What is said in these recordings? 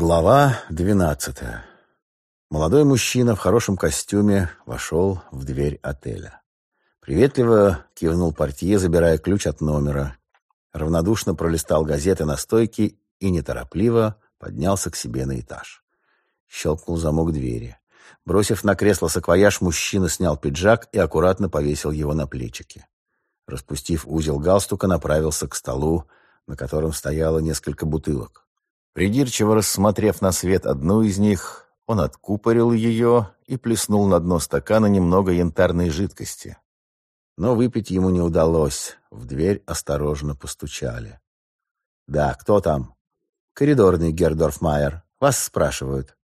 Глава двенадцатая. Молодой мужчина в хорошем костюме вошел в дверь отеля. Приветливо кивнул портье, забирая ключ от номера. Равнодушно пролистал газеты на стойке и неторопливо поднялся к себе на этаж. Щелкнул замок двери. Бросив на кресло саквояж, мужчина снял пиджак и аккуратно повесил его на плечики. Распустив узел галстука, направился к столу, на котором стояло несколько бутылок. Придирчиво рассмотрев на свет одну из них, он откупорил ее и плеснул на дно стакана немного янтарной жидкости. Но выпить ему не удалось. В дверь осторожно постучали. «Да, кто там?» «Коридорный, Гердорфмайер. Вас спрашивают».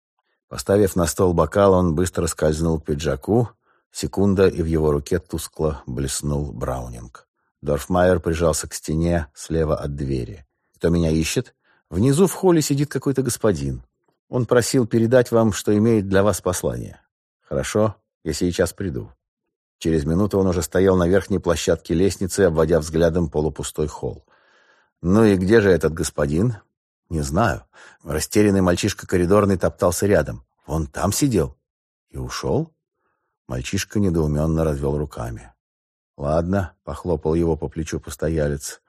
Поставив на стол бокал, он быстро скользнул к пиджаку. Секунда, и в его руке тускло блеснул Браунинг. Дорфмайер прижался к стене слева от двери. «Кто меня ищет?» Внизу в холле сидит какой-то господин. Он просил передать вам, что имеет для вас послание. Хорошо, я сейчас приду. Через минуту он уже стоял на верхней площадке лестницы, обводя взглядом полупустой холл. «Ну и где же этот господин?» «Не знаю». Растерянный мальчишка коридорный топтался рядом. «Он там сидел?» «И ушел?» Мальчишка недоуменно развел руками. «Ладно», — похлопал его по плечу постоялец.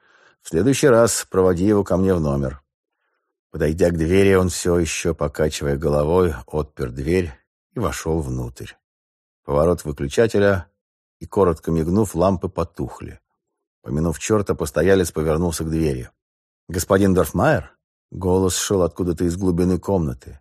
«В следующий раз проводи его ко мне в номер». Подойдя к двери, он все еще, покачивая головой, отпер дверь и вошел внутрь. Поворот выключателя, и, коротко мигнув, лампы потухли. Помянув черта, постоялец повернулся к двери. «Господин Дорфмайер?» Голос шел откуда-то из глубины комнаты.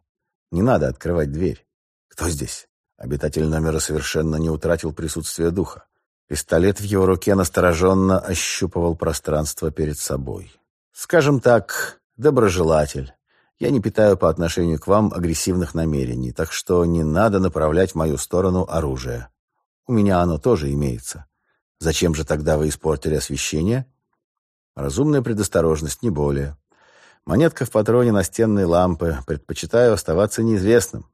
«Не надо открывать дверь». «Кто здесь?» Обитатель номера совершенно не утратил присутствие духа. Пистолет в его руке настороженно ощупывал пространство перед собой. «Скажем так, доброжелатель. Я не питаю по отношению к вам агрессивных намерений, так что не надо направлять в мою сторону оружие. У меня оно тоже имеется. Зачем же тогда вы испортили освещение? Разумная предосторожность, не более. Монетка в патроне настенной лампы. Предпочитаю оставаться неизвестным.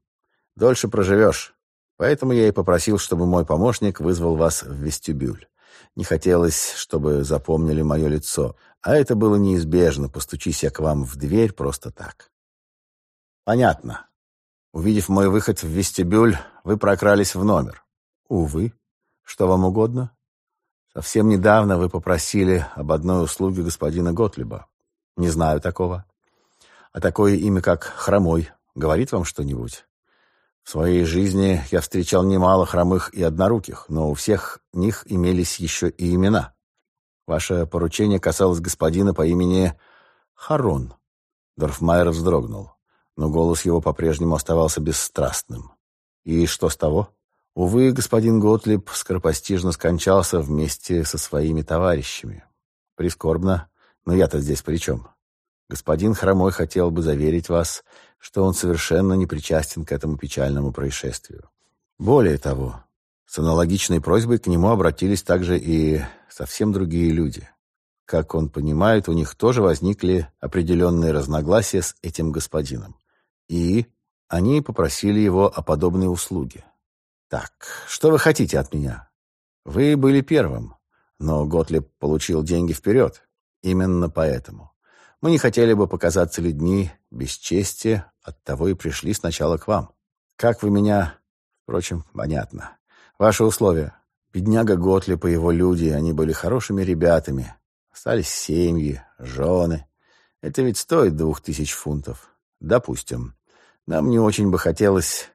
Дольше проживешь. Поэтому я и попросил, чтобы мой помощник вызвал вас в вестибюль. Не хотелось, чтобы запомнили мое лицо. А это было неизбежно, постучись я к вам в дверь просто так. Понятно. Увидев мой выход в вестибюль, вы прокрались в номер. Увы. Что вам угодно? Совсем недавно вы попросили об одной услуге господина Готлиба. Не знаю такого. А такое имя, как Хромой, говорит вам что-нибудь? В своей жизни я встречал немало хромых и одноруких, но у всех них имелись еще и имена. Ваше поручение касалось господина по имени Харон. Дорфмайер вздрогнул, но голос его по-прежнему оставался бесстрастным. И что с того? Увы, господин Готлиб скоропостижно скончался вместе со своими товарищами. Прискорбно, но я-то здесь при чем? Господин Хромой хотел бы заверить вас, что он совершенно не причастен к этому печальному происшествию. Более того, с аналогичной просьбой к нему обратились также и совсем другие люди. Как он понимает, у них тоже возникли определенные разногласия с этим господином. И они попросили его о подобной услуге. «Так, что вы хотите от меня? Вы были первым, но Готлиб получил деньги вперед. Именно поэтому. Мы не хотели бы показаться людьми без чести, оттого и пришли сначала к вам. Как вы меня... Впрочем, понятно. Ваши условия. Бедняга Готлип и его люди, они были хорошими ребятами. Остались семьи, жены. Это ведь стоит двух тысяч фунтов. Допустим. Нам не очень бы хотелось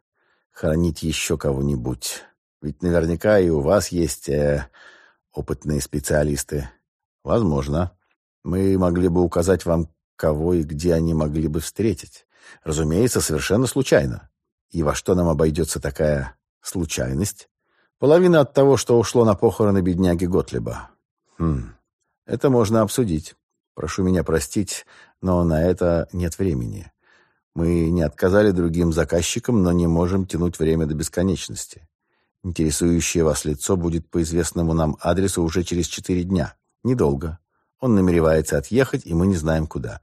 хоронить еще кого-нибудь. Ведь наверняка и у вас есть э, опытные специалисты. Возможно. Мы могли бы указать вам, кого и где они могли бы встретить. Разумеется, совершенно случайно. И во что нам обойдется такая случайность? Половина от того, что ушло на похороны бедняги Готлиба. Хм, это можно обсудить. Прошу меня простить, но на это нет времени. Мы не отказали другим заказчикам, но не можем тянуть время до бесконечности. Интересующее вас лицо будет по известному нам адресу уже через четыре дня. Недолго. Он намеревается отъехать, и мы не знаем куда.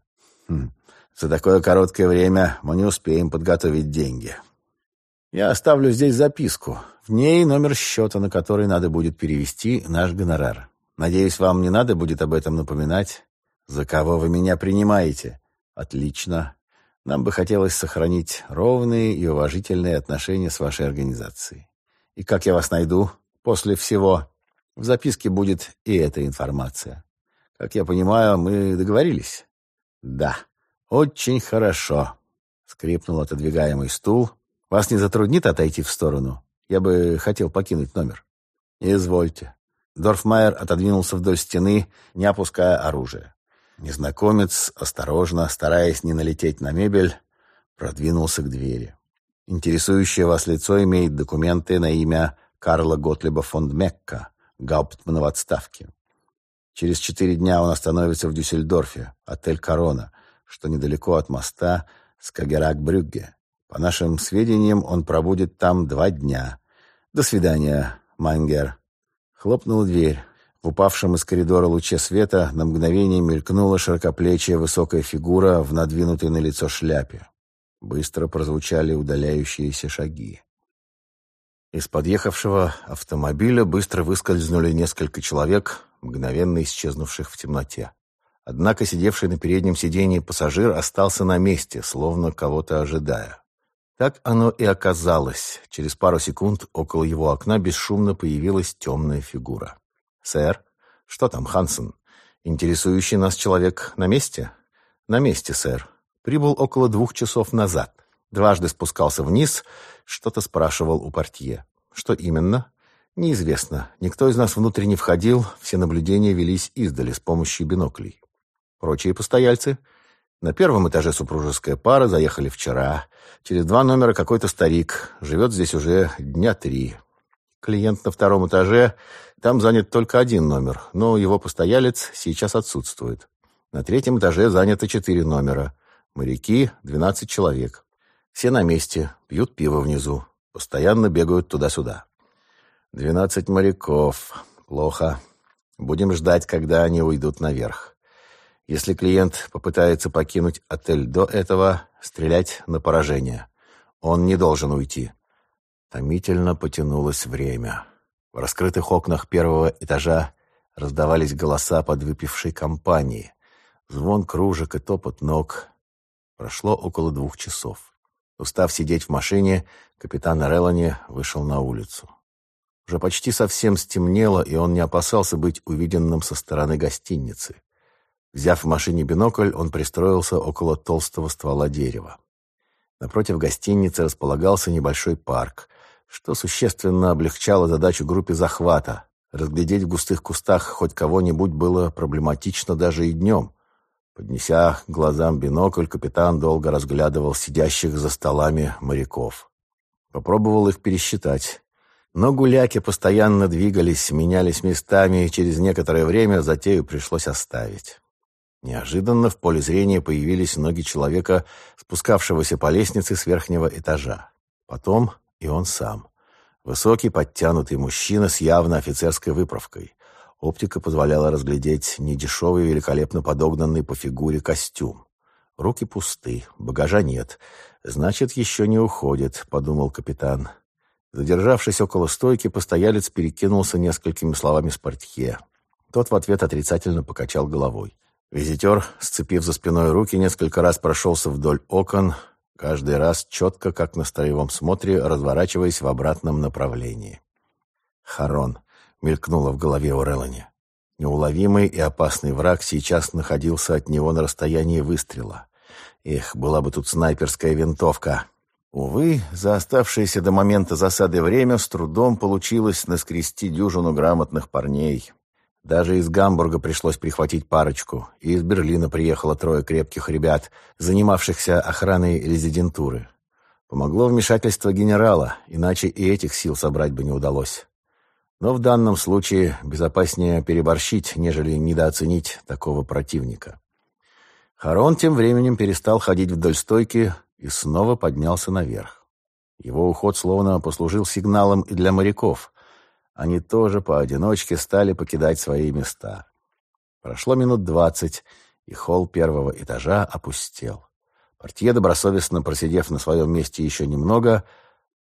Хм. За такое короткое время мы не успеем подготовить деньги. Я оставлю здесь записку. В ней номер счета, на который надо будет перевести наш гонорар. Надеюсь, вам не надо будет об этом напоминать. За кого вы меня принимаете? Отлично. Нам бы хотелось сохранить ровные и уважительные отношения с вашей организацией. И как я вас найду после всего? В записке будет и эта информация. Как я понимаю, мы договорились? Да. Очень хорошо. Скрипнул отодвигаемый стул. Вас не затруднит отойти в сторону? Я бы хотел покинуть номер. Извольте. Дорфмайер отодвинулся вдоль стены, не опуская оружие. Незнакомец, осторожно, стараясь не налететь на мебель, продвинулся к двери. Интересующее вас лицо имеет документы на имя Карла Готлиба фон Мекка, гауптмана в отставке. Через четыре дня он остановится в Дюссельдорфе, отель «Корона», что недалеко от моста Скагерак-Брюгге. По нашим сведениям, он пробудет там два дня. До свидания, Мангер. Хлопнула дверь. В упавшем из коридора луче света на мгновение мелькнула широкоплечья высокая фигура в надвинутой на лицо шляпе. Быстро прозвучали удаляющиеся шаги. Из подъехавшего автомобиля быстро выскользнули несколько человек, мгновенно исчезнувших в темноте. Однако сидевший на переднем сидении пассажир остался на месте, словно кого-то ожидая. Так оно и оказалось. Через пару секунд около его окна бесшумно появилась темная фигура. «Сэр, что там, Хансен? Интересующий нас человек на месте?» «На месте, сэр. Прибыл около двух часов назад. Дважды спускался вниз, что-то спрашивал у портье. Что именно?» «Неизвестно. Никто из нас внутрь не входил, все наблюдения велись издали с помощью биноклей. Прочие постояльцы?» На первом этаже супружеская пара, заехали вчера. Через два номера какой-то старик, живет здесь уже дня три. Клиент на втором этаже там занят только один номер, но его постоялец сейчас отсутствует. На третьем этаже занято четыре номера. Моряки — двенадцать человек. Все на месте, пьют пиво внизу, постоянно бегают туда-сюда. Двенадцать моряков. Плохо. Будем ждать, когда они уйдут наверх. Если клиент попытается покинуть отель до этого, стрелять на поражение. Он не должен уйти. Томительно потянулось время. В раскрытых окнах первого этажа раздавались голоса подвыпившей компании. Звон кружек и топот ног. Прошло около двух часов. Устав сидеть в машине, капитан Релани вышел на улицу. Уже почти совсем стемнело, и он не опасался быть увиденным со стороны гостиницы. Взяв в машине бинокль, он пристроился около толстого ствола дерева. Напротив гостиницы располагался небольшой парк что существенно облегчало задачу группе захвата. Разглядеть в густых кустах хоть кого-нибудь было проблематично даже и днем. Поднеся глазам бинокль, капитан долго разглядывал сидящих за столами моряков. Попробовал их пересчитать. Но гуляки постоянно двигались, менялись местами, и через некоторое время затею пришлось оставить. Неожиданно в поле зрения появились ноги человека, спускавшегося по лестнице с верхнего этажа. Потом и он сам. Высокий, подтянутый мужчина с явно офицерской выправкой. Оптика позволяла разглядеть недешевый, великолепно подогнанный по фигуре костюм. Руки пусты, багажа нет. Значит, еще не уходит, подумал капитан. Задержавшись около стойки, постоялец перекинулся несколькими словами с портье. Тот в ответ отрицательно покачал головой. Визитер, сцепив за спиной руки, несколько раз прошелся вдоль окон, каждый раз четко, как на строевом смотре, разворачиваясь в обратном направлении. «Харон», — мелькнуло в голове у Релани. Неуловимый и опасный враг сейчас находился от него на расстоянии выстрела. Эх, была бы тут снайперская винтовка. Увы, за оставшееся до момента засады время с трудом получилось наскрести дюжину грамотных парней. Даже из Гамбурга пришлось прихватить парочку, и из Берлина приехало трое крепких ребят, занимавшихся охраной резидентуры. Помогло вмешательство генерала, иначе и этих сил собрать бы не удалось. Но в данном случае безопаснее переборщить, нежели недооценить такого противника. Харон тем временем перестал ходить вдоль стойки и снова поднялся наверх. Его уход словно послужил сигналом и для моряков они тоже поодиночке стали покидать свои места. Прошло минут двадцать, и холл первого этажа опустел. Портье, добросовестно просидев на своем месте еще немного,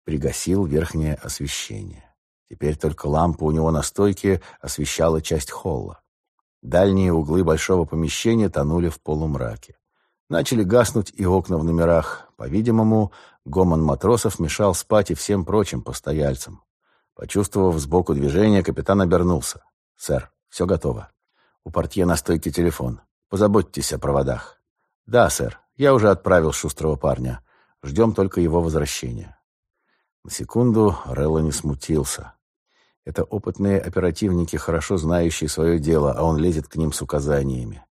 пригасил верхнее освещение. Теперь только лампа у него на стойке освещала часть холла. Дальние углы большого помещения тонули в полумраке. Начали гаснуть и окна в номерах. По-видимому, гомон матросов мешал спать и всем прочим постояльцам. Почувствовав сбоку движение, капитан обернулся. «Сэр, все готово. У портье на стойке телефон. Позаботьтесь о проводах». «Да, сэр. Я уже отправил шустрого парня. Ждем только его возвращения». На секунду Релло не смутился. Это опытные оперативники, хорошо знающие свое дело, а он лезет к ним с указаниями.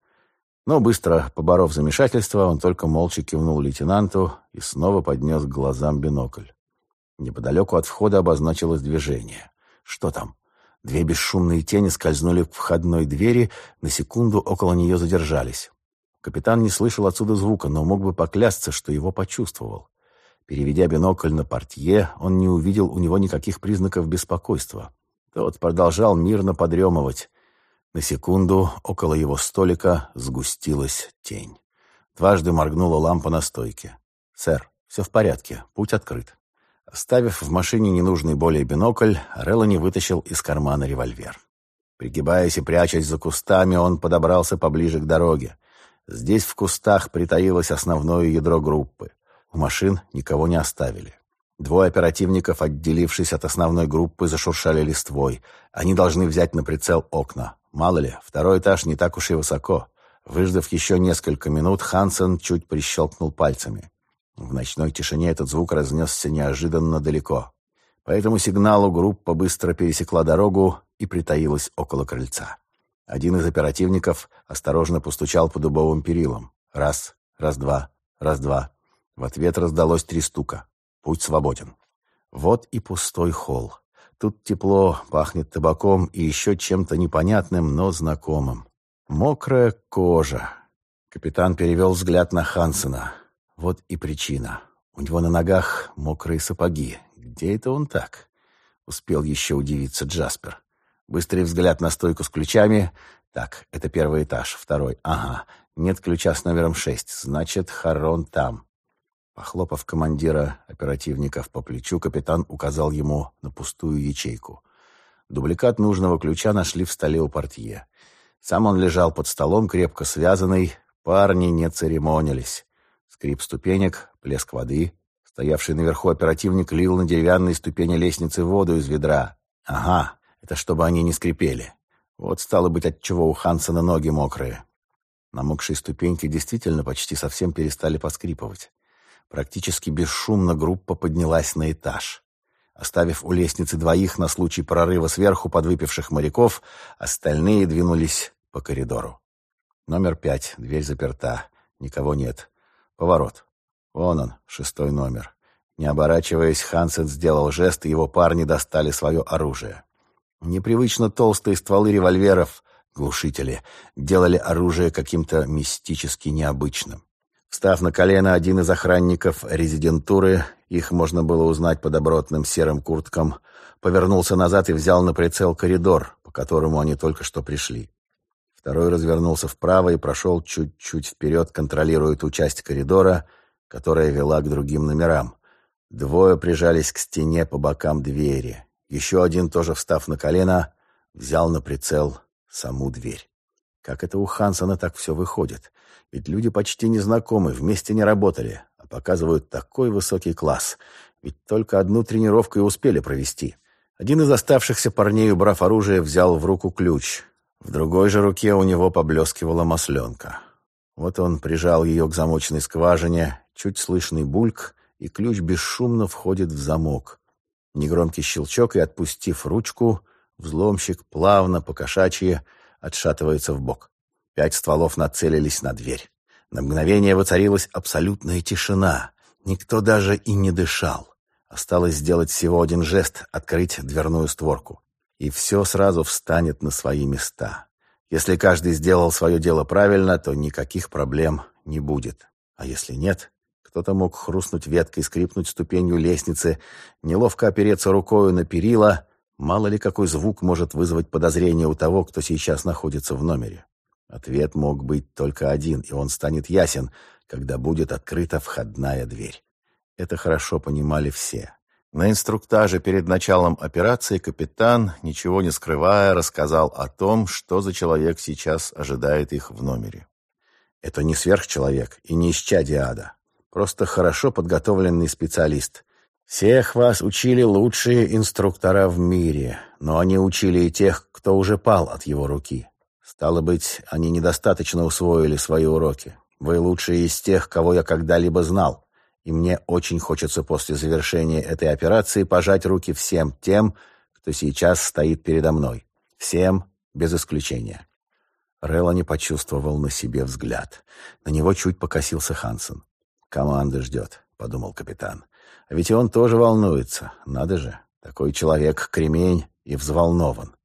Но быстро, поборов замешательство, он только молча кивнул лейтенанту и снова поднес к глазам бинокль. Неподалеку от входа обозначилось движение. Что там? Две бесшумные тени скользнули к входной двери, на секунду около нее задержались. Капитан не слышал отсюда звука, но мог бы поклясться, что его почувствовал. Переведя бинокль на портье, он не увидел у него никаких признаков беспокойства. Тот продолжал мирно подремывать. На секунду около его столика сгустилась тень. Дважды моргнула лампа на стойке. «Сэр, все в порядке, путь открыт». Оставив в машине ненужный более бинокль, Реллани вытащил из кармана револьвер. Пригибаясь и прячась за кустами, он подобрался поближе к дороге. Здесь в кустах притаилось основное ядро группы. У машин никого не оставили. Двое оперативников, отделившись от основной группы, зашуршали листвой. Они должны взять на прицел окна. Мало ли, второй этаж не так уж и высоко. Выждав еще несколько минут, Хансен чуть прищелкнул пальцами. В ночной тишине этот звук разнесся неожиданно далеко. По этому сигналу группа быстро пересекла дорогу и притаилась около крыльца. Один из оперативников осторожно постучал по дубовым перилам. Раз, раз-два, раз-два. В ответ раздалось три стука. Путь свободен. Вот и пустой холл. Тут тепло, пахнет табаком и еще чем-то непонятным, но знакомым. Мокрая кожа. Капитан перевел взгляд на Хансена. Вот и причина. У него на ногах мокрые сапоги. Где это он так? Успел еще удивиться Джаспер. Быстрый взгляд на стойку с ключами. Так, это первый этаж, второй. Ага, нет ключа с номером шесть. Значит, Харон там. Похлопав командира оперативников по плечу, капитан указал ему на пустую ячейку. Дубликат нужного ключа нашли в столе у портье. Сам он лежал под столом, крепко связанный. Парни не церемонились. Скрип ступенек, плеск воды. Стоявший наверху оперативник лил на деревянные ступени лестницы воду из ведра. Ага, это чтобы они не скрипели. Вот стало быть, отчего у Хансена ноги мокрые. Намокшие ступеньки действительно почти совсем перестали поскрипывать. Практически бесшумно группа поднялась на этаж. Оставив у лестницы двоих на случай прорыва сверху подвыпивших моряков, остальные двинулись по коридору. Номер пять. Дверь заперта. Никого нет. Поворот. Вон он, шестой номер. Не оборачиваясь, Хансен сделал жест, и его парни достали свое оружие. Непривычно толстые стволы револьверов, глушители, делали оружие каким-то мистически необычным. Встав на колено, один из охранников резидентуры, их можно было узнать по добротным серым курткам, повернулся назад и взял на прицел коридор, по которому они только что пришли. Второй развернулся вправо и прошел чуть-чуть вперед, контролируя ту часть коридора, которая вела к другим номерам. Двое прижались к стене по бокам двери. Еще один, тоже встав на колено, взял на прицел саму дверь. Как это у Хансона так все выходит? Ведь люди почти не знакомы, вместе не работали, а показывают такой высокий класс. Ведь только одну тренировку и успели провести. Один из оставшихся парней, убрав оружие, взял в руку ключ. В другой же руке у него поблескивала масленка. Вот он прижал ее к замочной скважине, чуть слышный бульк, и ключ бесшумно входит в замок. Негромкий щелчок, и, отпустив ручку, взломщик плавно, покошачье, отшатывается в бок. Пять стволов нацелились на дверь. На мгновение воцарилась абсолютная тишина. Никто даже и не дышал. Осталось сделать всего один жест — открыть дверную створку. И все сразу встанет на свои места. Если каждый сделал свое дело правильно, то никаких проблем не будет. А если нет, кто-то мог хрустнуть веткой, скрипнуть ступенью лестницы, неловко опереться рукою на перила. Мало ли какой звук может вызвать подозрение у того, кто сейчас находится в номере. Ответ мог быть только один, и он станет ясен, когда будет открыта входная дверь. Это хорошо понимали все. На инструктаже перед началом операции капитан, ничего не скрывая, рассказал о том, что за человек сейчас ожидает их в номере. Это не сверхчеловек и не исчадие ада. Просто хорошо подготовленный специалист. Всех вас учили лучшие инструктора в мире, но они учили и тех, кто уже пал от его руки. Стало быть, они недостаточно усвоили свои уроки. Вы лучшие из тех, кого я когда-либо знал. И мне очень хочется после завершения этой операции пожать руки всем тем, кто сейчас стоит передо мной. Всем, без исключения. Релла не почувствовал на себе взгляд. На него чуть покосился Хансен. «Команда ждет», — подумал капитан. «А ведь и он тоже волнуется. Надо же, такой человек кремень и взволнован».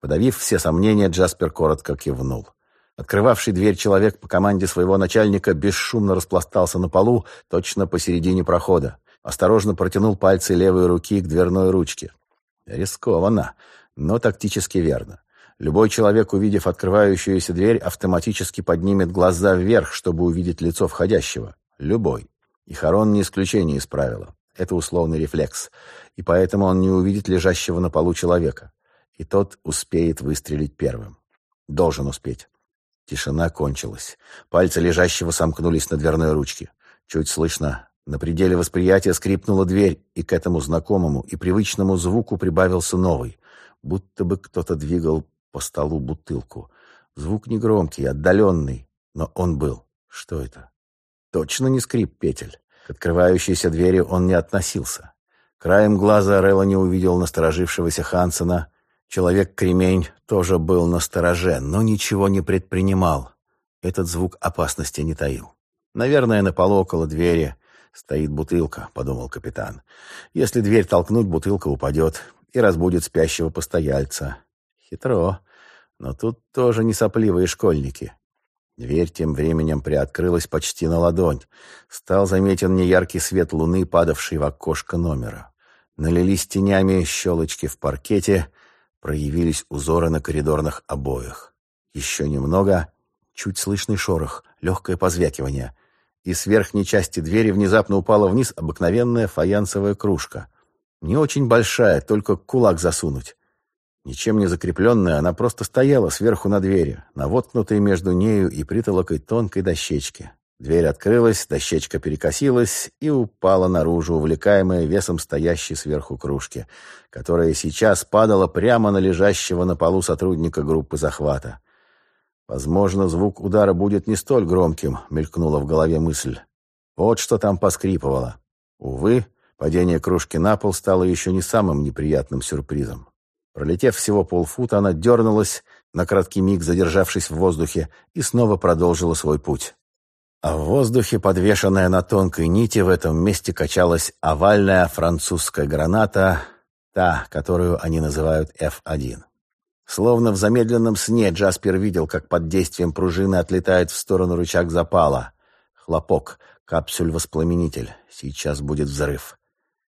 Подавив все сомнения, Джаспер коротко кивнул. Открывавший дверь человек по команде своего начальника бесшумно распластался на полу, точно посередине прохода. Осторожно протянул пальцы левой руки к дверной ручке. Рискованно, но тактически верно. Любой человек, увидев открывающуюся дверь, автоматически поднимет глаза вверх, чтобы увидеть лицо входящего. Любой. И Харон не исключение из правила. Это условный рефлекс. И поэтому он не увидит лежащего на полу человека. И тот успеет выстрелить первым. Должен успеть. Тишина кончилась. Пальцы лежащего сомкнулись на дверной ручке. Чуть слышно, на пределе восприятия скрипнула дверь, и к этому знакомому и привычному звуку прибавился новый, будто бы кто-то двигал по столу бутылку. Звук негромкий, отдаленный, но он был. Что это? Точно не скрип петель. К открывающейся двери он не относился. Краем глаза Релла не увидел насторожившегося Хансена, Человек-кремень тоже был на стороже, но ничего не предпринимал. Этот звук опасности не таил. «Наверное, на полу около двери стоит бутылка», — подумал капитан. «Если дверь толкнуть, бутылка упадет и разбудит спящего постояльца. Хитро, но тут тоже не сопливые школьники». Дверь тем временем приоткрылась почти на ладонь. Стал заметен неяркий свет луны, падавший в окошко номера. Налились тенями щелочки в паркете — проявились узоры на коридорных обоях. Еще немного, чуть слышный шорох, легкое позвякивание, и с верхней части двери внезапно упала вниз обыкновенная фаянсовая кружка. Не очень большая, только кулак засунуть. Ничем не закрепленная, она просто стояла сверху на двери, навоткнутой между нею и притолокой тонкой дощечки. Дверь открылась, дощечка перекосилась и упала наружу, увлекаемая весом стоящей сверху кружки, которая сейчас падала прямо на лежащего на полу сотрудника группы захвата. «Возможно, звук удара будет не столь громким», — мелькнула в голове мысль. Вот что там поскрипывало. Увы, падение кружки на пол стало еще не самым неприятным сюрпризом. Пролетев всего полфута, она дернулась, на краткий миг задержавшись в воздухе, и снова продолжила свой путь а в воздухе, подвешенная на тонкой нити, в этом месте качалась овальная французская граната, та, которую они называют F1. Словно в замедленном сне Джаспер видел, как под действием пружины отлетает в сторону рычаг запала. Хлопок, капсюль-воспламенитель. Сейчас будет взрыв.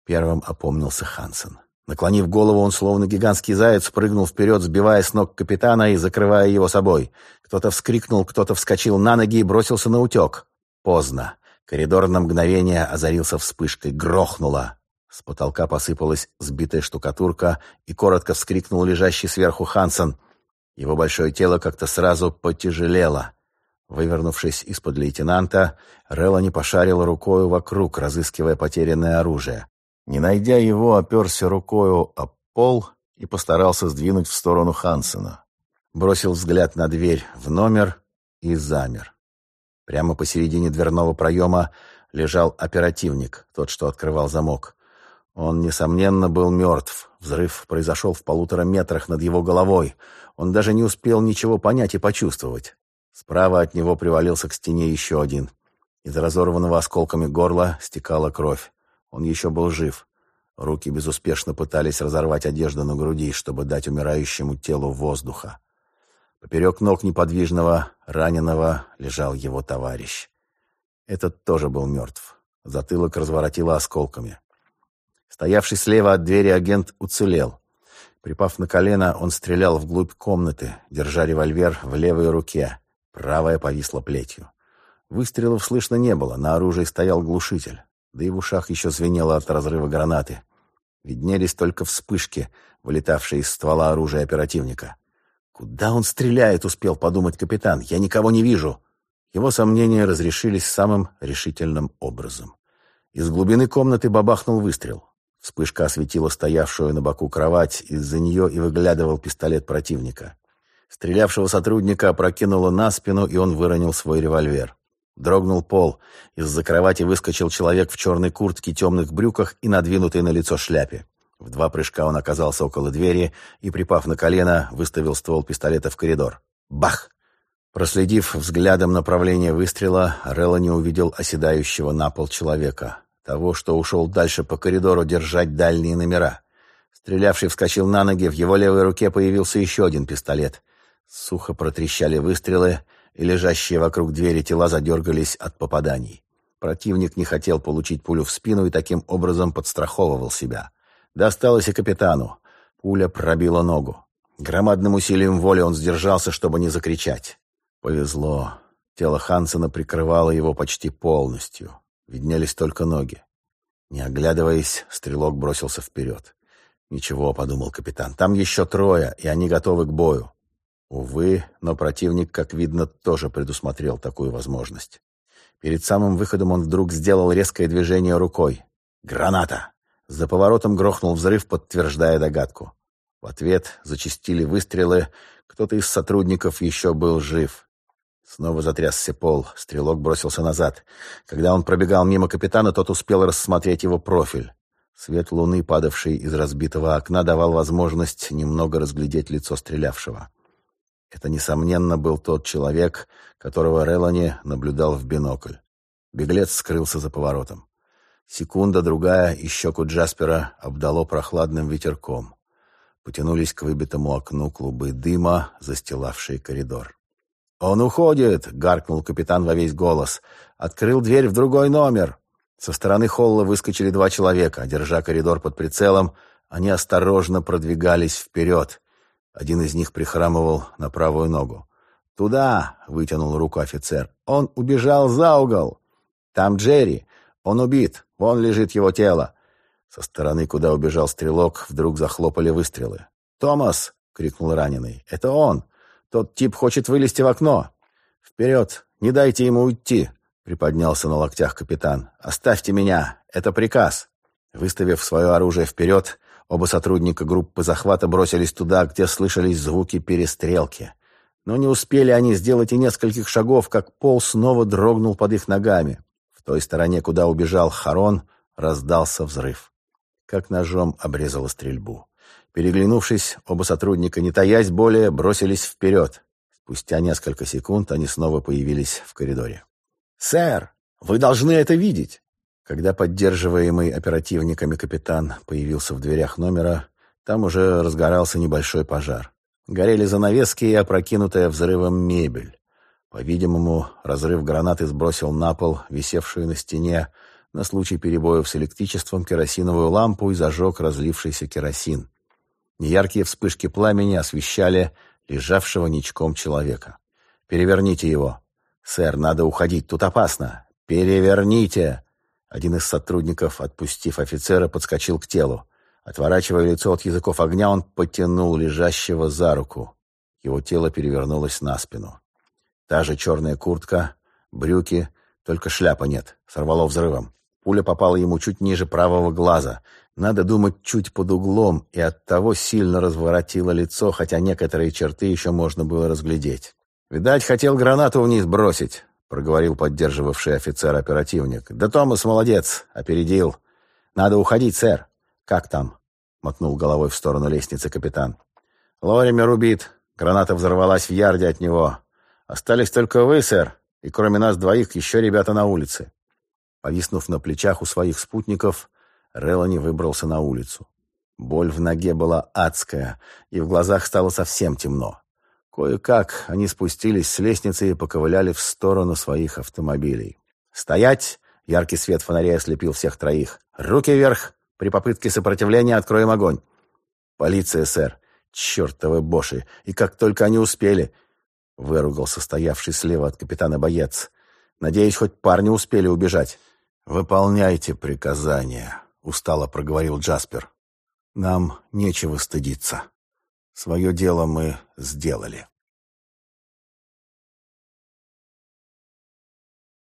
Первым опомнился Хансен. Наклонив голову, он, словно гигантский заяц, прыгнул вперед, сбивая с ног капитана и закрывая его собой. Кто-то вскрикнул, кто-то вскочил на ноги и бросился на утек. Поздно. Коридор на мгновение озарился вспышкой. Грохнуло. С потолка посыпалась сбитая штукатурка, и коротко вскрикнул лежащий сверху Хансен. Его большое тело как-то сразу потяжелело. Вывернувшись из-под лейтенанта, Релла не пошарил рукою вокруг, разыскивая потерянное оружие. Не найдя его, оперся рукою о пол и постарался сдвинуть в сторону Хансена. Бросил взгляд на дверь в номер и замер. Прямо посередине дверного проема лежал оперативник, тот, что открывал замок. Он, несомненно, был мертв. Взрыв произошел в полутора метрах над его головой. Он даже не успел ничего понять и почувствовать. Справа от него привалился к стене еще один. Из разорванного осколками горла стекала кровь. Он еще был жив. Руки безуспешно пытались разорвать одежду на груди, чтобы дать умирающему телу воздуха. Поперек ног неподвижного, раненого, лежал его товарищ. Этот тоже был мертв. Затылок разворотило осколками. Стоявший слева от двери агент уцелел. Припав на колено, он стрелял вглубь комнаты, держа револьвер в левой руке. Правая повисла плетью. Выстрелов слышно не было, на оружии стоял глушитель да и в ушах еще звенело от разрыва гранаты. Виднелись только вспышки, вылетавшие из ствола оружия оперативника. «Куда он стреляет?» — успел подумать капитан. «Я никого не вижу». его сомнения разрешились самым решительным образом. Из глубины комнаты бабахнул выстрел. Вспышка осветила стоявшую на боку кровать, из-за нее и выглядывал пистолет противника. Стрелявшего сотрудника опрокинуло на спину, и он выронил свой револьвер. Дрогнул пол. Из-за кровати выскочил человек в черной куртке, темных брюках и надвинутой на лицо шляпе. В два прыжка он оказался около двери и, припав на колено, выставил ствол пистолета в коридор. Бах! Проследив взглядом направление выстрела, Релла не увидел оседающего на пол человека того, что ушел дальше по коридору держать дальние номера. Стрелявший вскочил на ноги, в его левой руке появился еще один пистолет. Сухо протрещали выстрелы, и лежащие вокруг двери тела задергались от попаданий. Противник не хотел получить пулю в спину и таким образом подстраховывал себя. Досталось и капитану. Пуля пробила ногу. Громадным усилием воли он сдержался, чтобы не закричать. Повезло. Тело Хансена прикрывало его почти полностью. Виднелись только ноги. Не оглядываясь, стрелок бросился вперед. «Ничего», — подумал капитан, — «там еще трое, и они готовы к бою». Увы, но противник, как видно, тоже предусмотрел такую возможность. Перед самым выходом он вдруг сделал резкое движение рукой. «Граната!» За поворотом грохнул взрыв, подтверждая догадку. В ответ зачистили выстрелы. Кто-то из сотрудников еще был жив. Снова затрясся пол. Стрелок бросился назад. Когда он пробегал мимо капитана, тот успел рассмотреть его профиль. Свет луны, падавший из разбитого окна, давал возможность немного разглядеть лицо стрелявшего. Это, несомненно, был тот человек, которого Релани наблюдал в бинокль. Беглец скрылся за поворотом. Секунда-другая, и щеку Джаспера обдало прохладным ветерком. Потянулись к выбитому окну клубы дыма, застилавшие коридор. «Он уходит!» — гаркнул капитан во весь голос. Открыл дверь в другой номер. Со стороны холла выскочили два человека. Держа коридор под прицелом, они осторожно продвигались вперед. Один из них прихрамывал на правую ногу. «Туда!» — вытянул руку офицер. «Он убежал за угол!» «Там Джерри! Он убит! Вон лежит его тело!» Со стороны, куда убежал стрелок, вдруг захлопали выстрелы. «Томас!» — крикнул раненый. «Это он! Тот тип хочет вылезти в окно. Вперед! Не дайте ему уйти!» Приподнялся на локтях капитан. «Оставьте меня! Это приказ!» Выставив свое оружие вперед, оба сотрудника группы захвата бросились туда, где слышались звуки перестрелки. Но не успели они сделать и нескольких шагов, как пол снова дрогнул под их ногами. В той стороне, куда убежал Харон, раздался взрыв. Как ножом обрезала стрельбу. Переглянувшись, оба сотрудника, не таясь более, бросились вперед. Спустя несколько секунд они снова появились в коридоре. «Сэр, вы должны это видеть!» Когда поддерживаемый оперативниками капитан появился в дверях номера, там уже разгорался небольшой пожар. Горели занавески и опрокинутая взрывом мебель. По-видимому, разрыв гранаты сбросил на пол, висевшую на стене, на случай перебоев с электричеством керосиновую лампу и зажег разлившийся керосин. Неяркие вспышки пламени освещали лежавшего ничком человека. «Переверните его!» «Сэр, надо уходить, тут опасно!» «Переверните!» Один из сотрудников, отпустив офицера, подскочил к телу. Отворачивая лицо от языков огня, он потянул лежащего за руку. Его тело перевернулось на спину. Та же черная куртка, брюки, только шляпа нет, сорвало взрывом. Пуля попала ему чуть ниже правого глаза. Надо думать чуть под углом, и оттого сильно разворотило лицо, хотя некоторые черты еще можно было разглядеть. «Видать, хотел гранату вниз бросить», — проговорил поддерживавший офицер-оперативник. «Да Томас молодец, опередил. Надо уходить, сэр». «Как там?» — мотнул головой в сторону лестницы капитан. «Лоример убит. Граната взорвалась в ярде от него. Остались только вы, сэр, и кроме нас двоих еще ребята на улице». Повиснув на плечах у своих спутников, Релани выбрался на улицу. Боль в ноге была адская, и в глазах стало совсем темно. Кое-как они спустились с лестницы и поковыляли в сторону своих автомобилей. «Стоять!» — яркий свет фонаря ослепил всех троих. «Руки вверх! При попытке сопротивления откроем огонь!» «Полиция, сэр! Чертовы боши! И как только они успели!» — выругался стоявший слева от капитана боец. «Надеюсь, хоть парни успели убежать». «Выполняйте приказания», устало проговорил Джаспер. Нам нечего стыдиться. Свое дело мы сделали.